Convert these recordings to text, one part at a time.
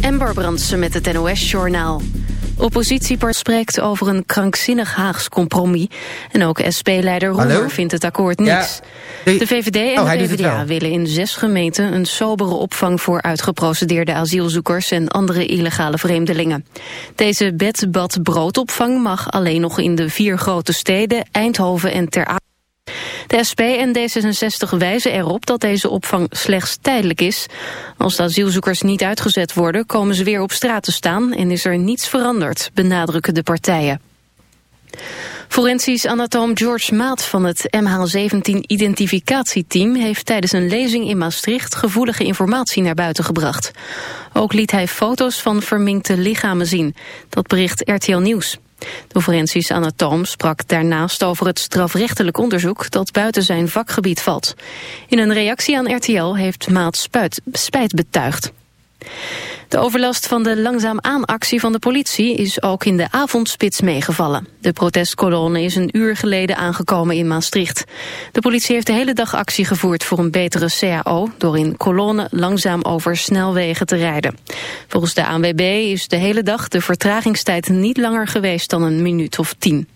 Ember Brandsen met het NOS-journaal. Oppositiepartij spreekt over een krankzinnig Haags compromis. En ook SP-leider Roemer vindt het akkoord niets. De VVD en oh, de PvdA willen in zes gemeenten... een sobere opvang voor uitgeprocedeerde asielzoekers... en andere illegale vreemdelingen. Deze bed, bad, broodopvang mag alleen nog in de vier grote steden... Eindhoven en Ter Apel. De SP en D66 wijzen erop dat deze opvang slechts tijdelijk is. Als de asielzoekers niet uitgezet worden, komen ze weer op straat te staan en is er niets veranderd, benadrukken de partijen. Forensisch anatoom George Maat van het MH17-identificatieteam... heeft tijdens een lezing in Maastricht gevoelige informatie naar buiten gebracht. Ook liet hij foto's van verminkte lichamen zien. Dat bericht RTL Nieuws. De forensisch anatoom sprak daarnaast over het strafrechtelijk onderzoek dat buiten zijn vakgebied valt. In een reactie aan RTL heeft Maat spuit, spijt betuigd. De overlast van de langzaam aan-actie van de politie is ook in de avondspits meegevallen. De protestkolonne is een uur geleden aangekomen in Maastricht. De politie heeft de hele dag actie gevoerd voor een betere CAO... door in kolonne langzaam over snelwegen te rijden. Volgens de ANWB is de hele dag de vertragingstijd niet langer geweest dan een minuut of tien.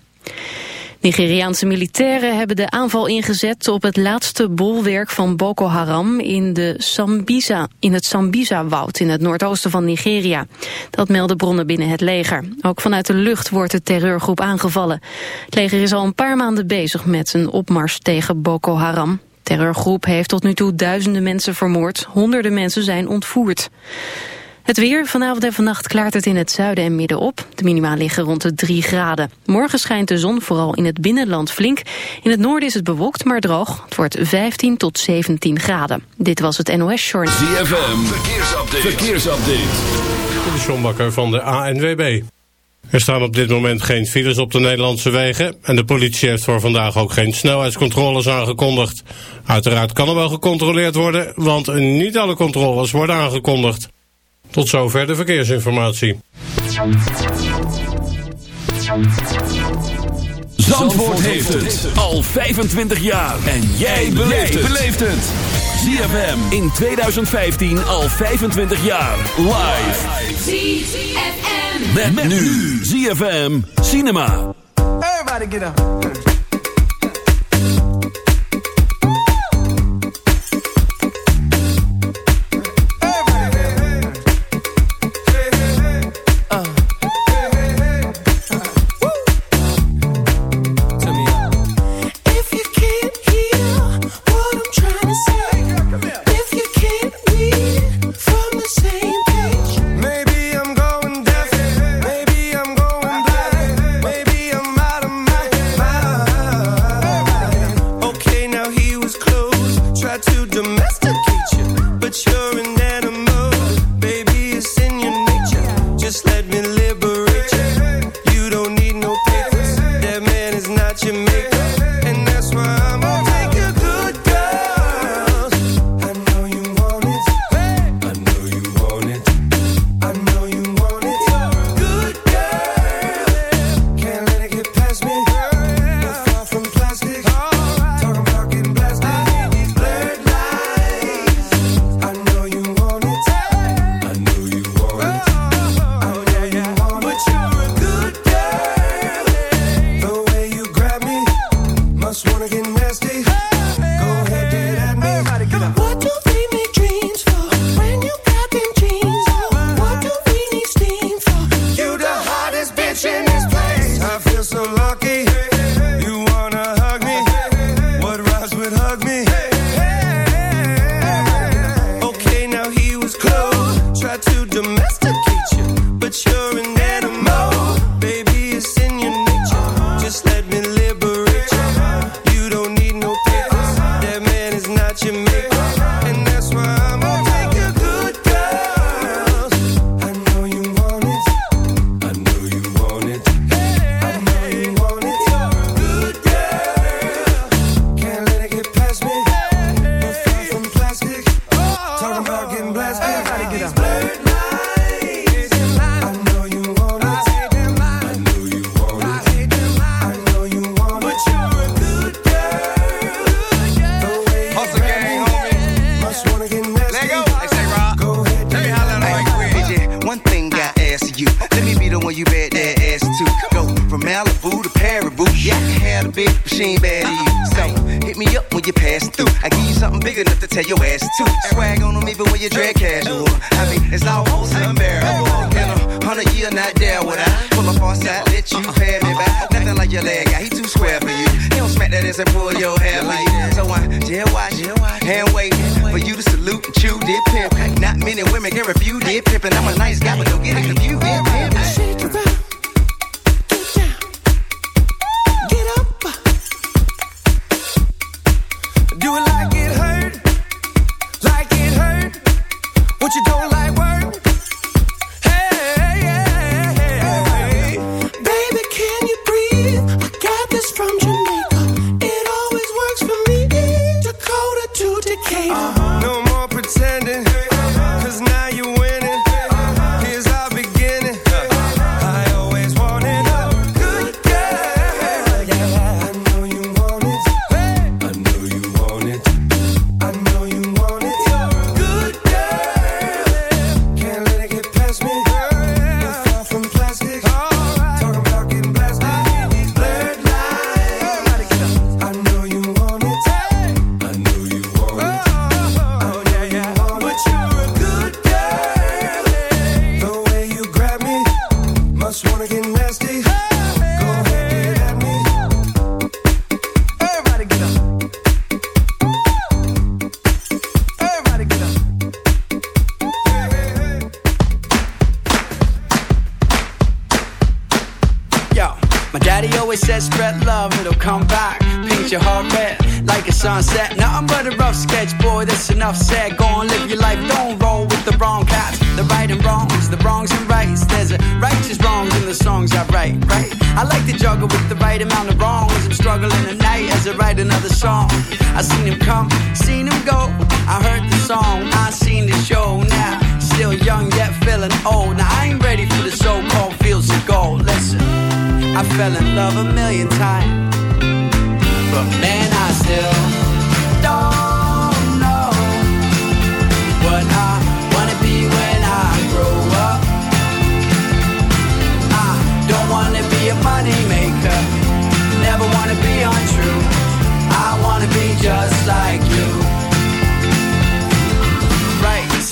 Nigeriaanse militairen hebben de aanval ingezet op het laatste bolwerk van Boko Haram in, de Sambisa, in het Sambisa-woud in het noordoosten van Nigeria. Dat melden bronnen binnen het leger. Ook vanuit de lucht wordt de terreurgroep aangevallen. Het leger is al een paar maanden bezig met een opmars tegen Boko Haram. Terreurgroep heeft tot nu toe duizenden mensen vermoord. Honderden mensen zijn ontvoerd. Het weer, vanavond en vannacht klaart het in het zuiden en midden op. De minima liggen rond de 3 graden. Morgen schijnt de zon vooral in het binnenland flink. In het noorden is het bewolkt, maar droog. Het wordt 15 tot 17 graden. Dit was het NOS Short. ZFM, verkeersupdate. verkeersupdate. De Sjombakker van de ANWB. Er staan op dit moment geen files op de Nederlandse wegen... en de politie heeft voor vandaag ook geen snelheidscontroles aangekondigd. Uiteraard kan er wel gecontroleerd worden... want niet alle controles worden aangekondigd. Tot zover de verkeersinformatie. Zandvoort heeft het al 25 jaar. En jij beleeft het. ZFM in 2015 al 25 jaar. Live. ZFM. Met, met nu. ZFM Cinema. Everybody get up. you don't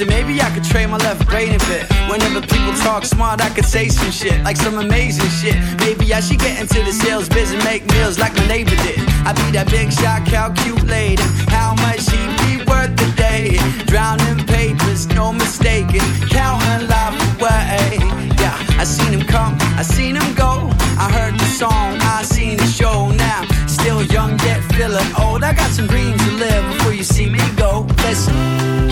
So maybe I could trade my left brain a bit. Whenever people talk smart, I could say some shit, like some amazing shit. Maybe I should get into the sales biz and make meals like my neighbor did. I'd be that big shot, calculating how much he be worth a day. Drowning papers, no mistaking, counting life away. Yeah, I seen him come, I seen him go. I heard the song, I seen the show. Now, still young yet feeling old. I got some dreams to live before you see me go. Listen.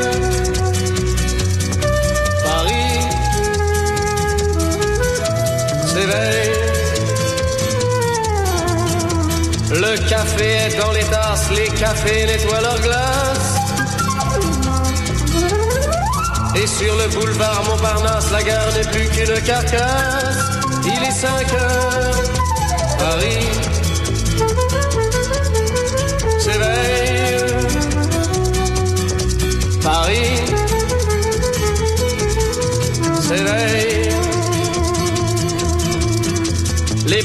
Le café est dans les tasses, les cafés nettoient leurs glaces. Et sur le boulevard Montparnasse, la gare n'est plus qu'une carcasse. Il est 5 heures, Paris s'éveille. Paris s'éveille.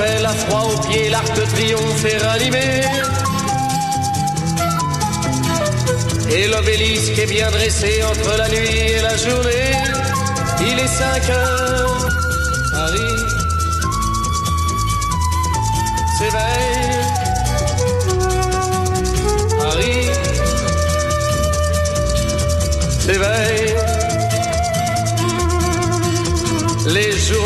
Eiffel a froid aux pieds, l'arc de triomphe est ranimé. Et l'obélisque est bien dressé entre la nuit et la journée. Il est 5 heures, Paris s'éveille. Paris s'éveille.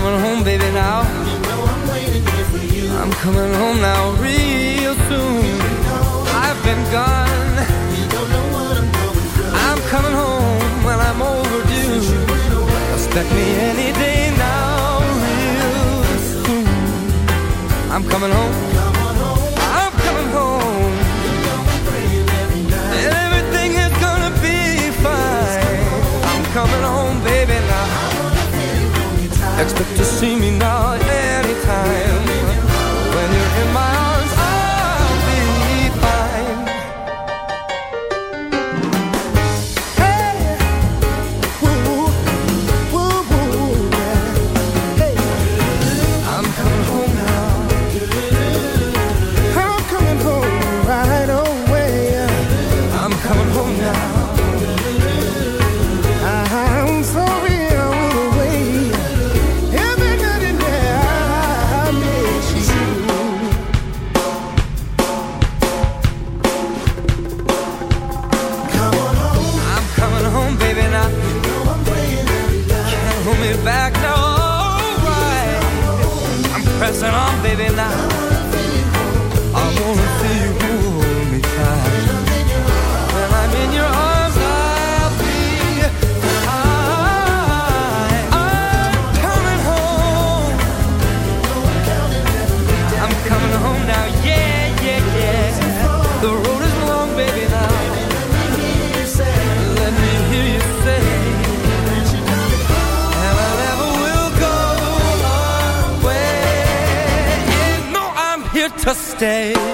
coming home, baby, now. You know I'm waiting here for you. I'm coming home now, real soon. You know I've been gone. You don't know what I'm going through. I'm coming home when I'm overdue. Expect me any day now, real soon. I'm coming home. Expect to see me now anytime. stay.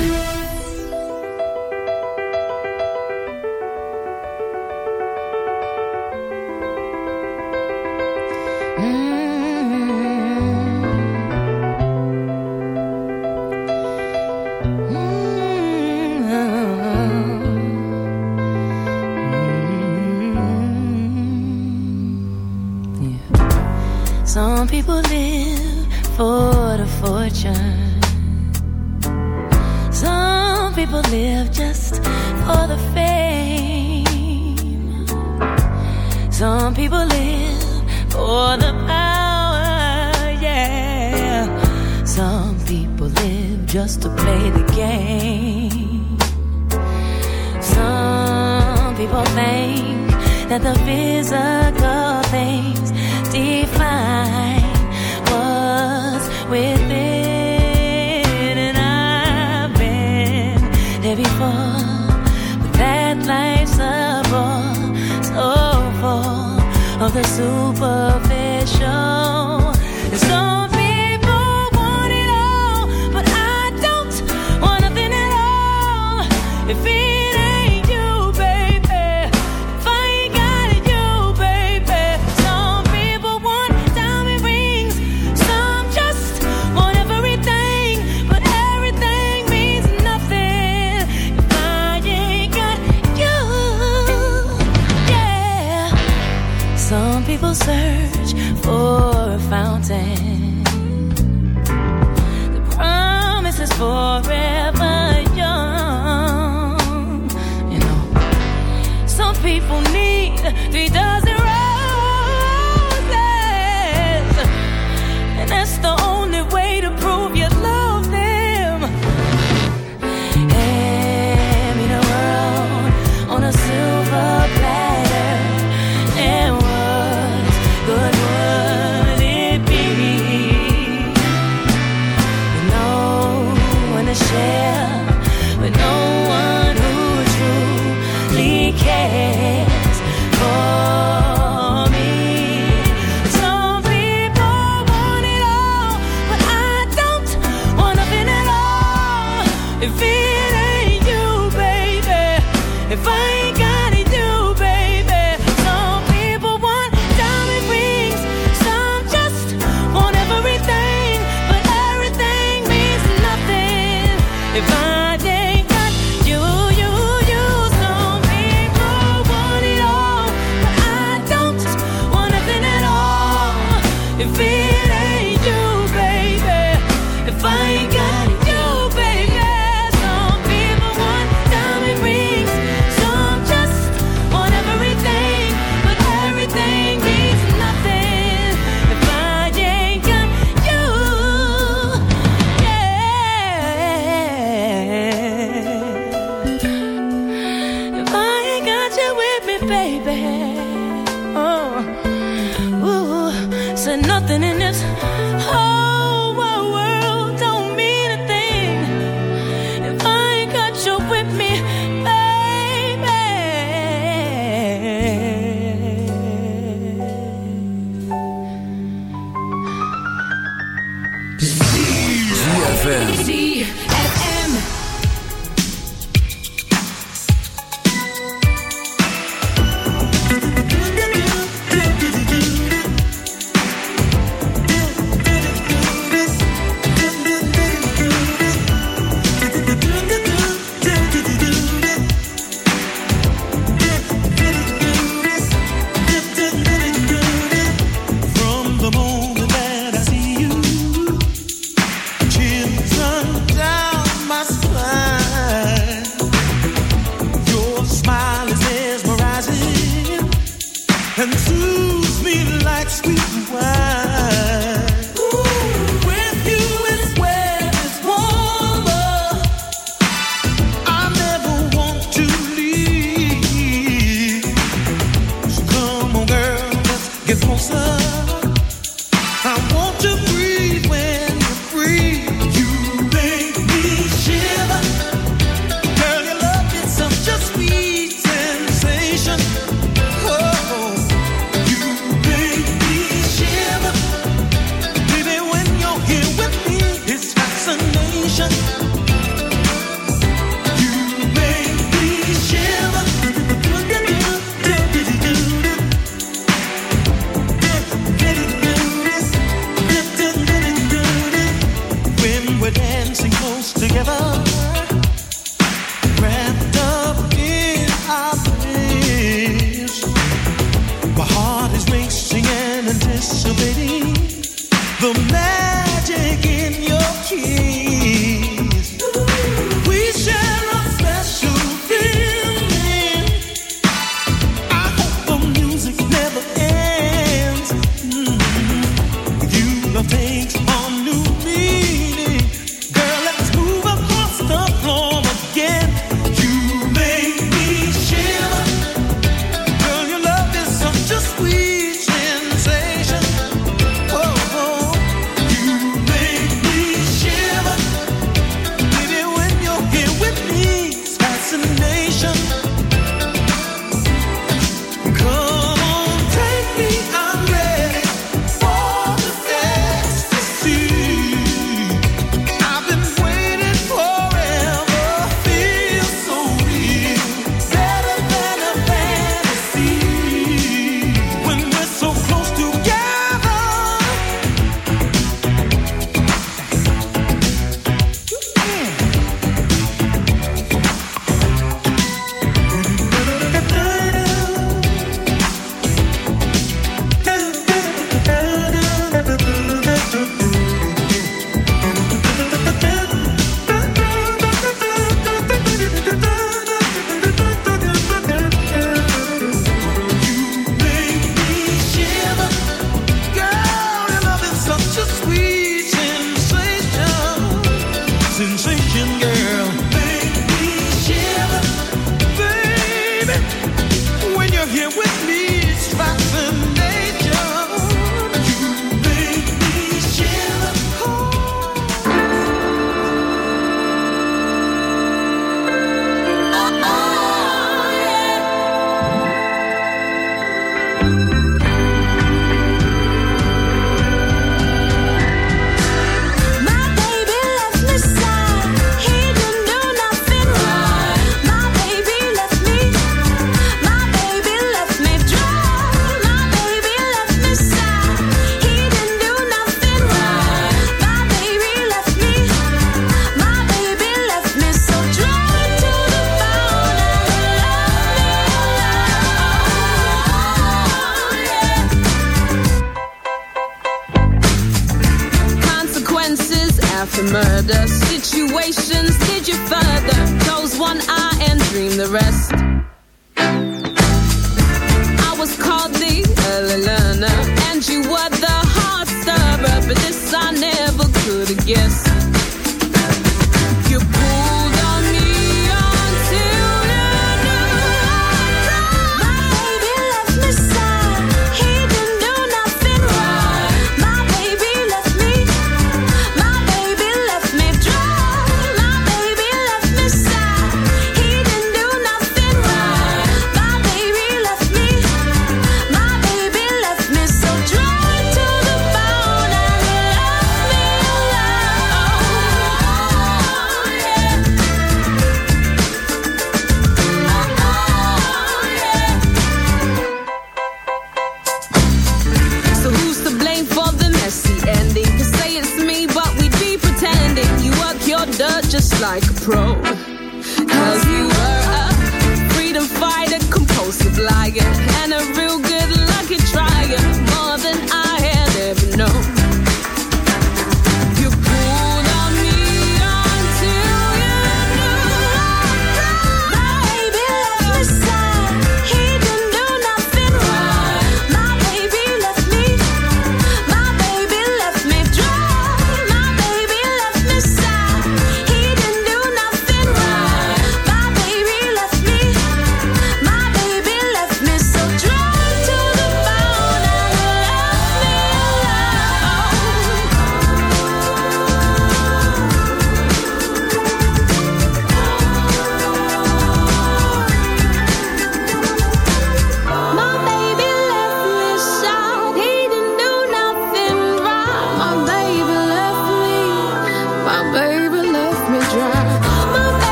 ZFM.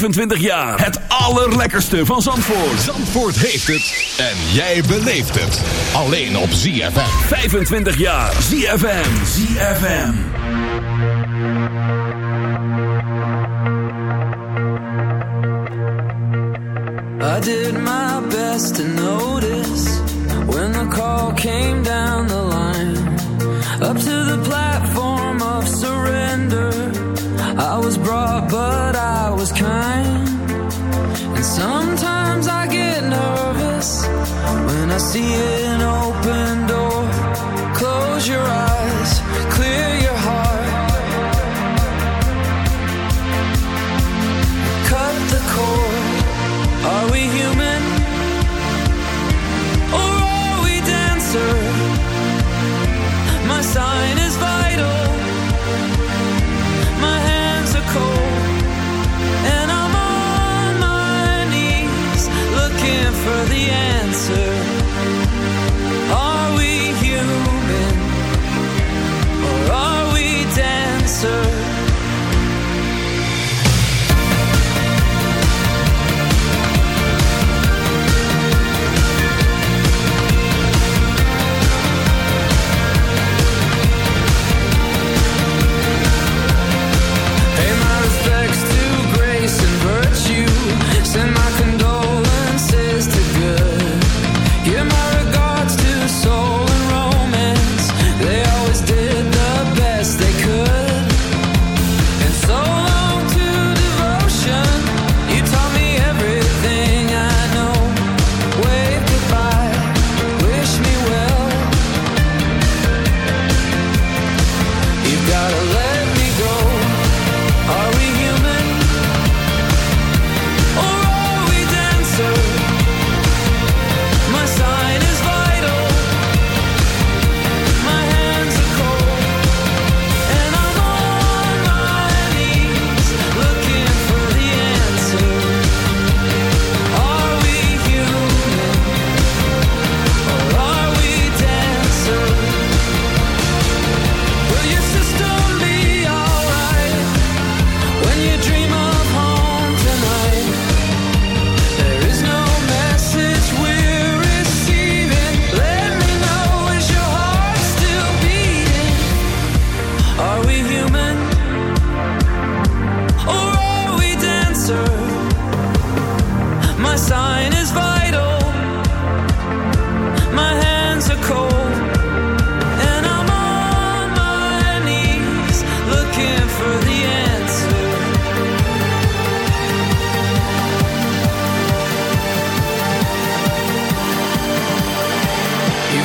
25 jaar. Het allerlekkerste van Zandvoort. Zandvoort heeft het. En jij beleeft het. Alleen op ZFM. 25 jaar. ZFM. ZFM. I did my best to notice. When the call came down. see it.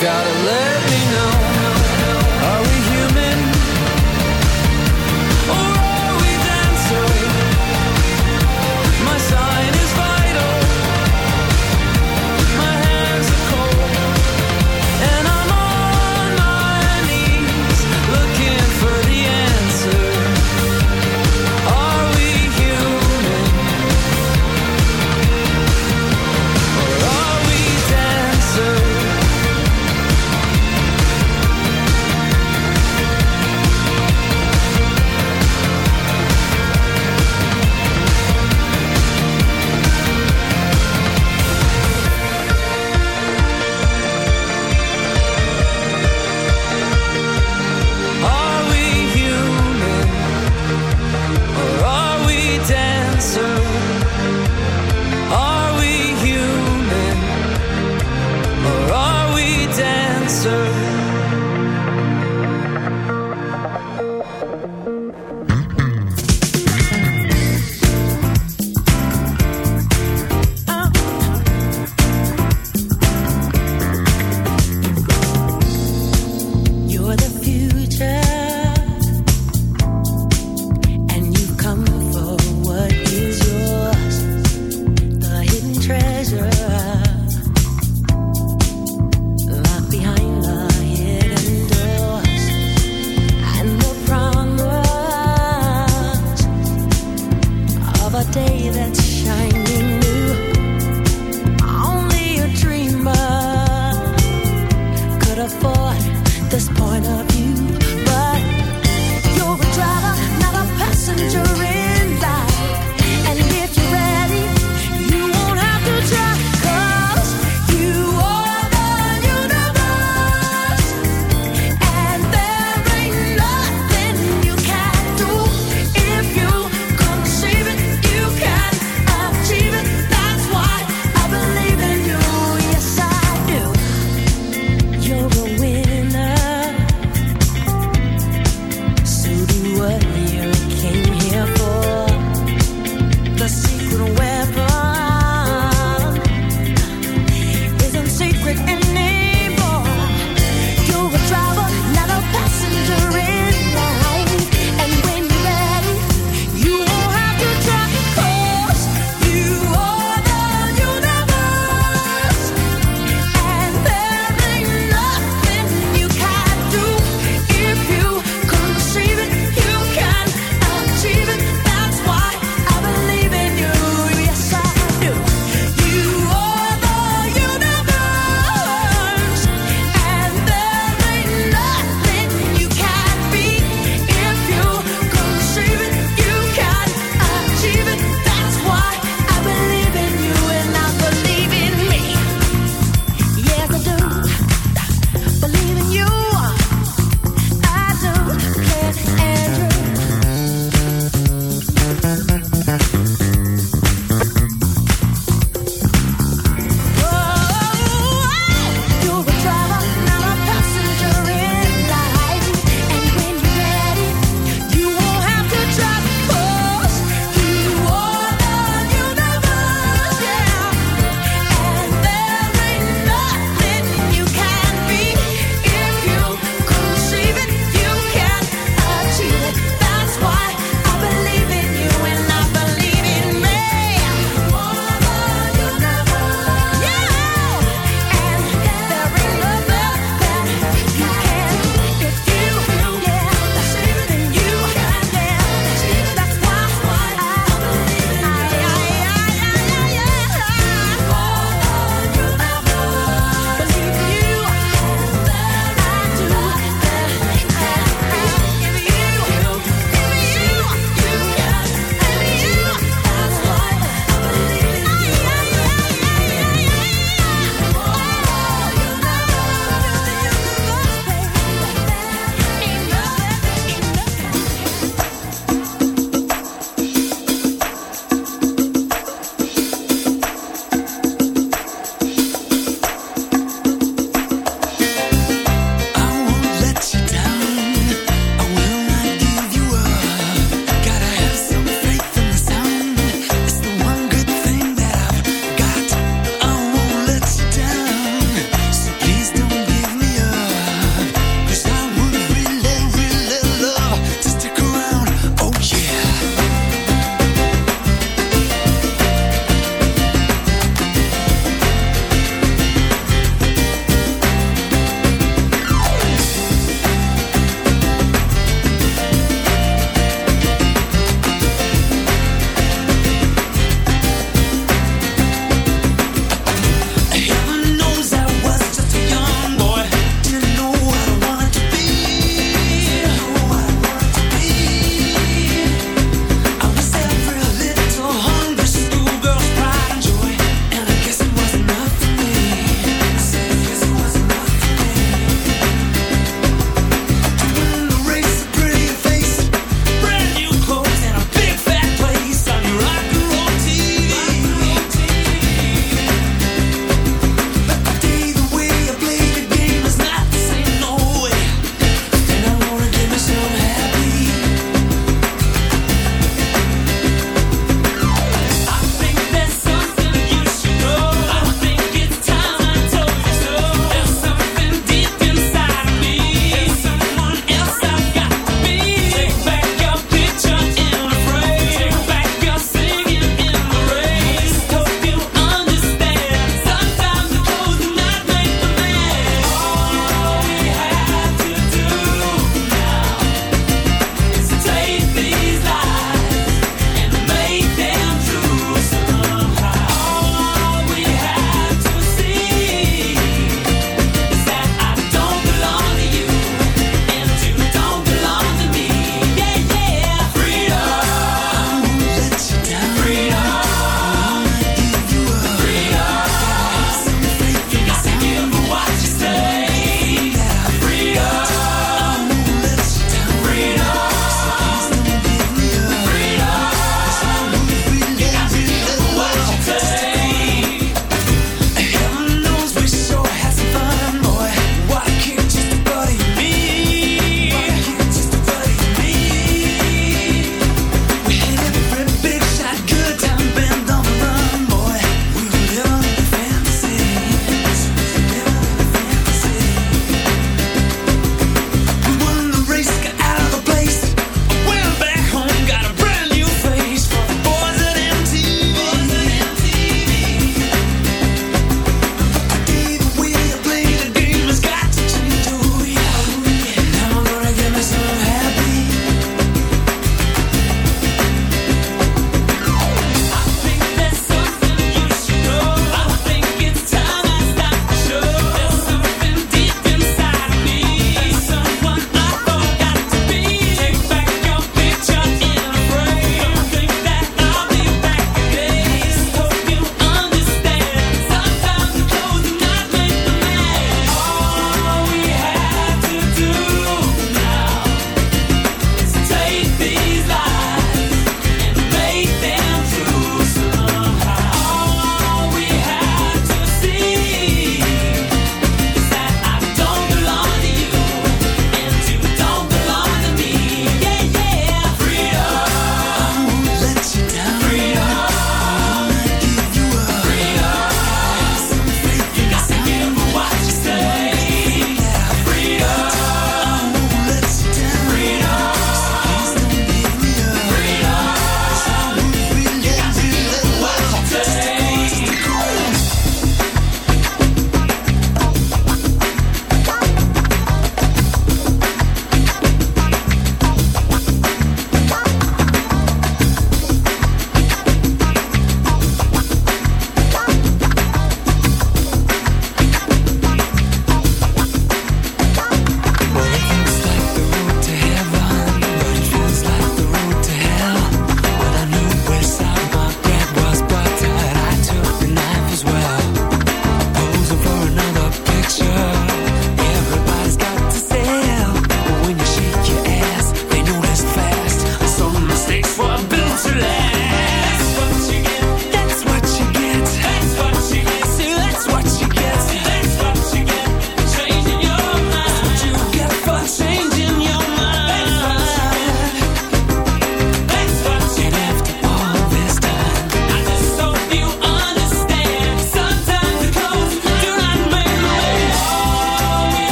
gotta live